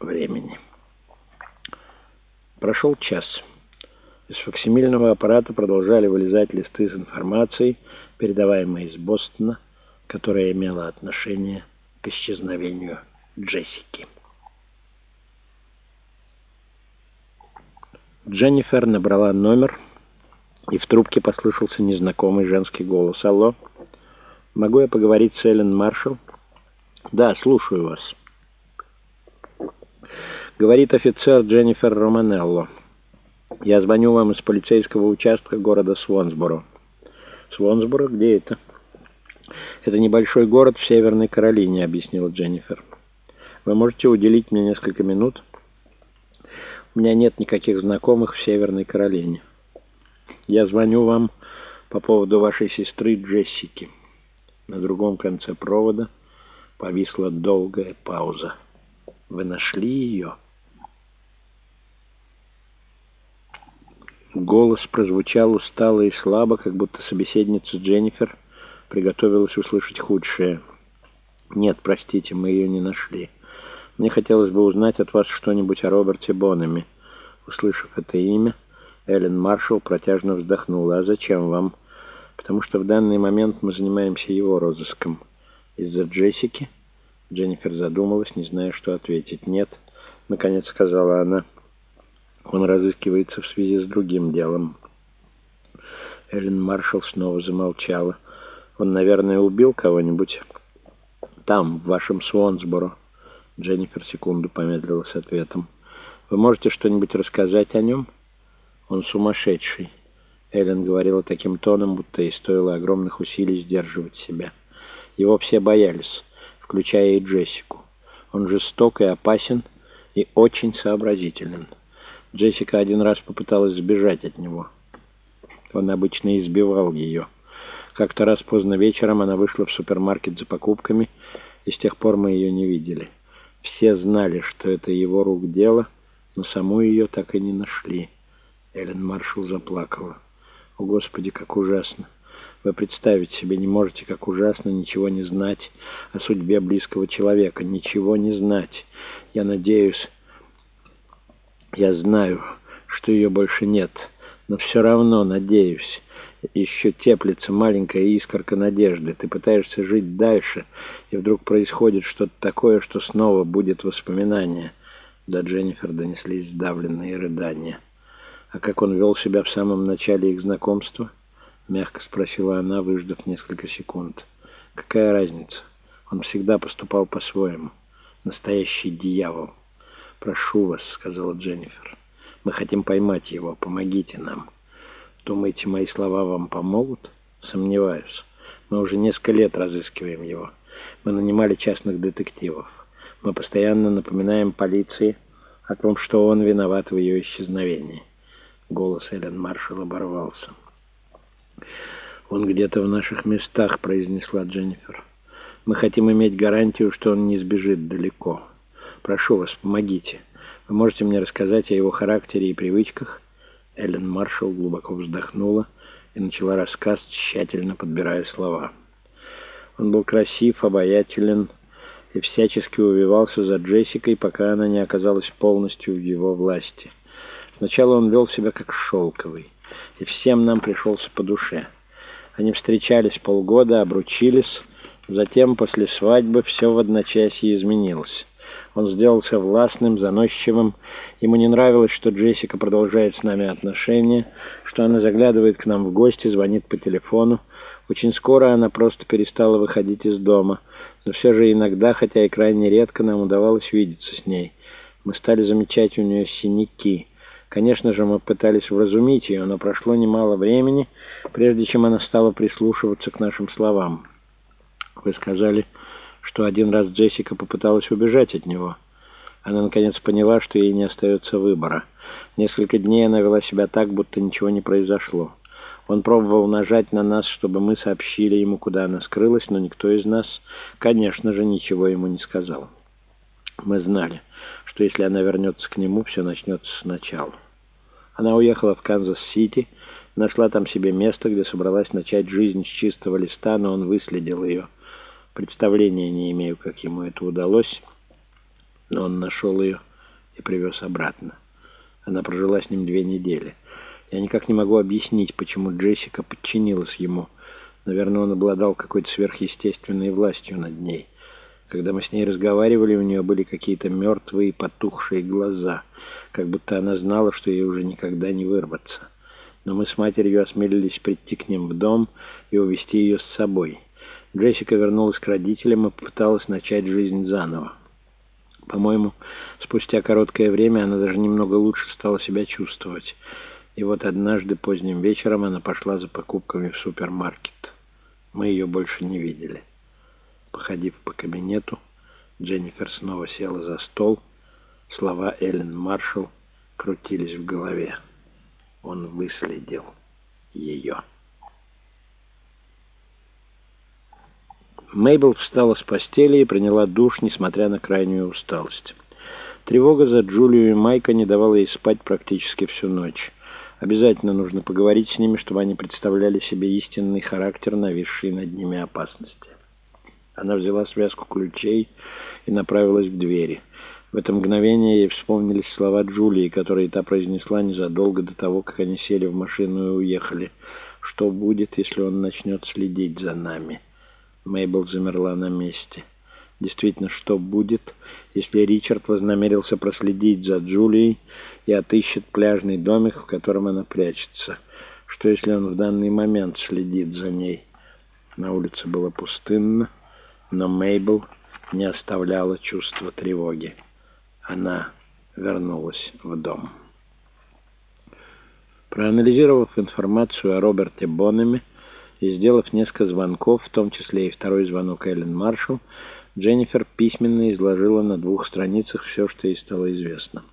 времени. Прошел час. Из факсимильного аппарата продолжали вылезать листы с информацией, передаваемой из Бостона, которая имела отношение к исчезновению Джессики. Дженнифер набрала номер, и в трубке послышался незнакомый женский голос. «Алло, могу я поговорить с Эллен Маршалл?» «Да, слушаю вас». Говорит офицер Дженнифер Романелло. «Я звоню вам из полицейского участка города Свонсборо». «Свонсборо? Где это?» «Это небольшой город в Северной Каролине», — объяснила Дженнифер. «Вы можете уделить мне несколько минут?» У меня нет никаких знакомых в Северной Каролине. Я звоню вам по поводу вашей сестры Джессики. На другом конце провода повисла долгая пауза. Вы нашли ее? Голос прозвучал устало и слабо, как будто собеседница Дженнифер приготовилась услышать худшее. «Нет, простите, мы ее не нашли». Мне хотелось бы узнать от вас что-нибудь о Роберте Бонами. Услышав это имя, Эллен Маршалл протяжно вздохнула. «А зачем вам?» «Потому что в данный момент мы занимаемся его розыском». «Из-за Джессики?» Дженнифер задумалась, не зная, что ответить. «Нет», — наконец сказала она. «Он разыскивается в связи с другим делом». Эллен Маршалл снова замолчала. «Он, наверное, убил кого-нибудь там, в вашем Суонсборо». Дженнифер секунду помедлила с ответом. «Вы можете что-нибудь рассказать о нем?» «Он сумасшедший», — Эллен говорила таким тоном, будто ей стоило огромных усилий сдерживать себя. Его все боялись, включая и Джессику. Он жесток и опасен, и очень сообразителен. Джессика один раз попыталась сбежать от него. Он обычно избивал ее. Как-то раз поздно вечером она вышла в супермаркет за покупками, и с тех пор мы ее не видели. Все знали, что это его рук дело, но саму ее так и не нашли. Эллен Маршалл заплакала. «О, Господи, как ужасно! Вы представить себе не можете, как ужасно ничего не знать о судьбе близкого человека, ничего не знать. Я надеюсь, я знаю, что ее больше нет, но все равно надеюсь» еще теплится маленькая искорка надежды. Ты пытаешься жить дальше, и вдруг происходит что-то такое, что снова будет воспоминание. До Дженнифер донеслись сдавленные рыдания. «А как он вел себя в самом начале их знакомства?» — мягко спросила она, выждав несколько секунд. «Какая разница? Он всегда поступал по-своему. Настоящий дьявол». «Прошу вас», — сказала Дженнифер. «Мы хотим поймать его. Помогите нам». Думаете, мои слова вам помогут? Сомневаюсь. Мы уже несколько лет разыскиваем его. Мы нанимали частных детективов. Мы постоянно напоминаем полиции о том, что он виноват в ее исчезновении. Голос Эллен Маршалл оборвался. «Он где-то в наших местах», — произнесла Дженнифер. «Мы хотим иметь гарантию, что он не сбежит далеко. Прошу вас, помогите. Вы можете мне рассказать о его характере и привычках?» Эллен Маршалл глубоко вздохнула и начала рассказ, тщательно подбирая слова. Он был красив, обаятелен и всячески увивался за Джессикой, пока она не оказалась полностью в его власти. Сначала он вел себя как шелковый, и всем нам пришелся по душе. Они встречались полгода, обручились, затем после свадьбы все в одночасье изменилось. Он сделался властным, заносчивым. Ему не нравилось, что Джессика продолжает с нами отношения, что она заглядывает к нам в гости, звонит по телефону. Очень скоро она просто перестала выходить из дома. Но все же иногда, хотя и крайне редко, нам удавалось видеться с ней. Мы стали замечать у нее синяки. Конечно же, мы пытались вразумить ее, но прошло немало времени, прежде чем она стала прислушиваться к нашим словам. Вы сказали что один раз Джессика попыталась убежать от него. Она наконец поняла, что ей не остается выбора. Несколько дней она вела себя так, будто ничего не произошло. Он пробовал нажать на нас, чтобы мы сообщили ему, куда она скрылась, но никто из нас, конечно же, ничего ему не сказал. Мы знали, что если она вернется к нему, все начнется сначала. Она уехала в Канзас-Сити, нашла там себе место, где собралась начать жизнь с чистого листа, но он выследил ее. Представления не имею, как ему это удалось, но он нашел ее и привез обратно. Она прожила с ним две недели. Я никак не могу объяснить, почему Джессика подчинилась ему. Наверное, он обладал какой-то сверхъестественной властью над ней. Когда мы с ней разговаривали, у нее были какие-то мертвые потухшие глаза, как будто она знала, что ей уже никогда не вырваться. Но мы с матерью осмелились прийти к ним в дом и увезти ее с собой. Джессика вернулась к родителям и попыталась начать жизнь заново. По-моему, спустя короткое время она даже немного лучше стала себя чувствовать. И вот однажды поздним вечером она пошла за покупками в супермаркет. Мы ее больше не видели. Походив по кабинету, Дженнифер снова села за стол. Слова Эллен Маршалл крутились в голове. Он выследил ее. Мейбл встала с постели и приняла душ, несмотря на крайнюю усталость. Тревога за Джулию и Майка не давала ей спать практически всю ночь. Обязательно нужно поговорить с ними, чтобы они представляли себе истинный характер нависшей над ними опасности. Она взяла связку ключей и направилась к двери. В это мгновение ей вспомнились слова Джулии, которые та произнесла незадолго до того, как они сели в машину и уехали. «Что будет, если он начнет следить за нами?» Мейбл замерла на месте. Действительно, что будет, если Ричард вознамерился проследить за Джулией и отыщет пляжный домик, в котором она прячется? Что, если он в данный момент следит за ней? На улице было пустынно, но Мейбл не оставляла чувства тревоги. Она вернулась в дом. Проанализировав информацию о Роберте Боннеме, и, сделав несколько звонков, в том числе и второй звонок Эллен Маршалл, Дженнифер письменно изложила на двух страницах все, что ей стало известно.